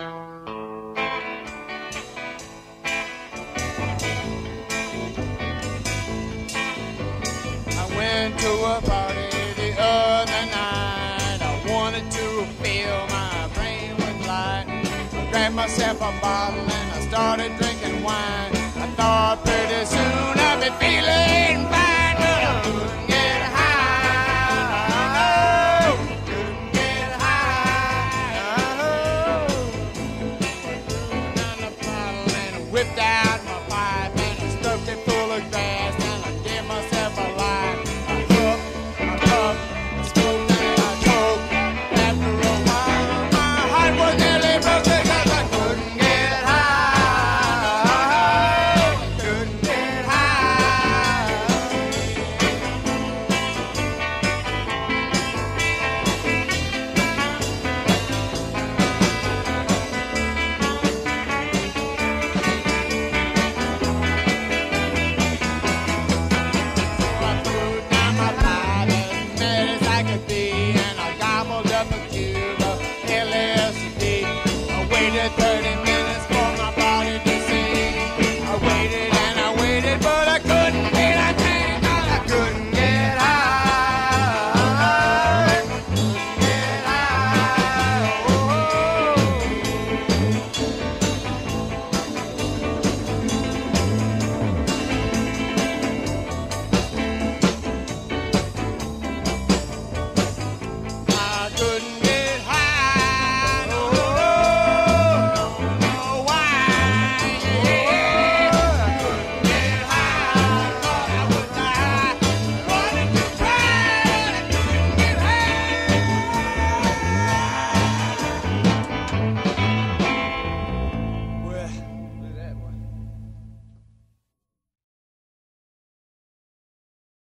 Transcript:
I went to a party the other night. I wanted to feel my brain with light. I grabbed myself a bottle and I started drinking wine. I thought whipped out.